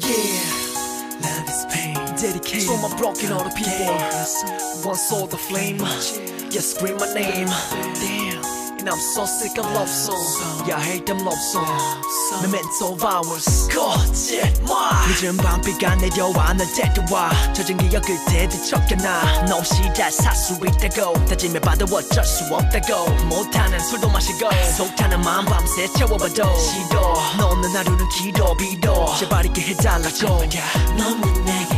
Yeah, love is pain. Dedicated for my broken hearted people. One saw the flame. Yeah, scream my name. Damn. And I'm so sick of love songs. Yeah, I hate them love songs. Memento of hours. God, yeah. 늦은 밤비가 내려와 널 데려와. 젖은 기억을 되뒤척여놔. 너 없이 잘 살 수 있다고. 다짐해봐도 어쩔 수 없다고. 못하는 술도 마시고. 속타는 마음 밤새 채워봐도. 시도. 너 없는 하루는 기도 비도. 제발 있게 해달라고. 너는 웃음이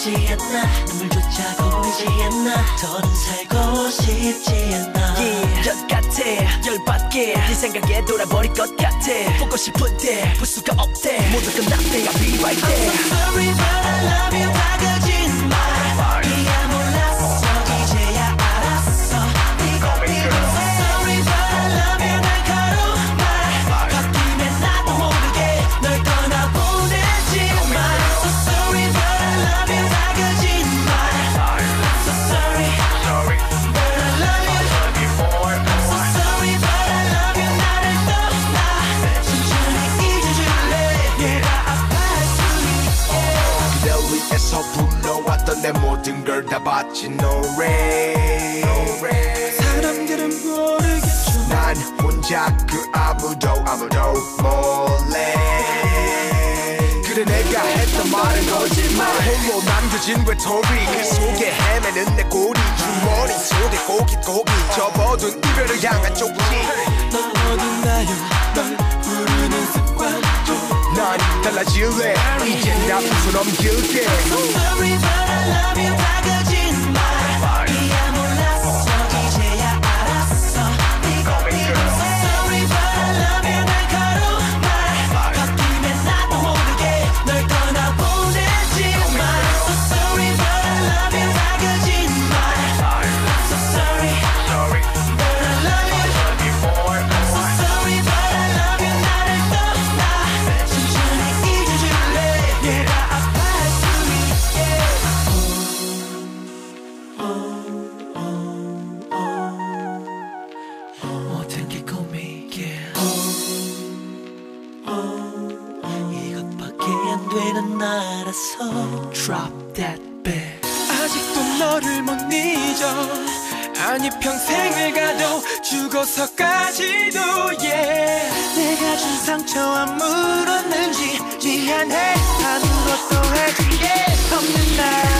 보이지 않나? 눈물조차 보이지 않나? 더는 살고 싶지 않아 yeah, 열 같아. 열받게. 네 생각에 돌아버릴 것 같아. 보고 싶은데 볼 수가 없대. 모두 끝났대 I'll be right there. Sorry but I love you 다 모든 걸다 바친 노래 사람들은 모르겠죠. 난 혼자 그 아무도 아무도 몰래. 그래 내가 했던 말은 거짓말. 홀로 남겨진 외톨이 그 속에 헤매는 내 꼬리. 주머니 속에 고깃고기 접어둔 이별을 향한 쪽지 I'm guilty. I'm sorry, but I love you. 나라서 Drop that beat 아직도 너를 못 잊어. 아니 평생을 가도 죽어서까지도 yeah. 내가 준 상처와 물었는지 미안해 아무것도 해줄게. 없는 나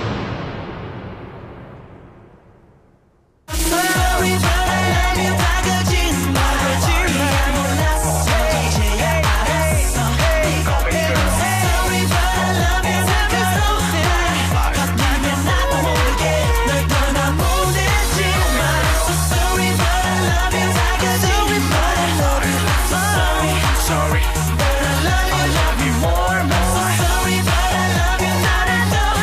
Sorry, but I love you, I love you more, more. So sorry, but I love you not.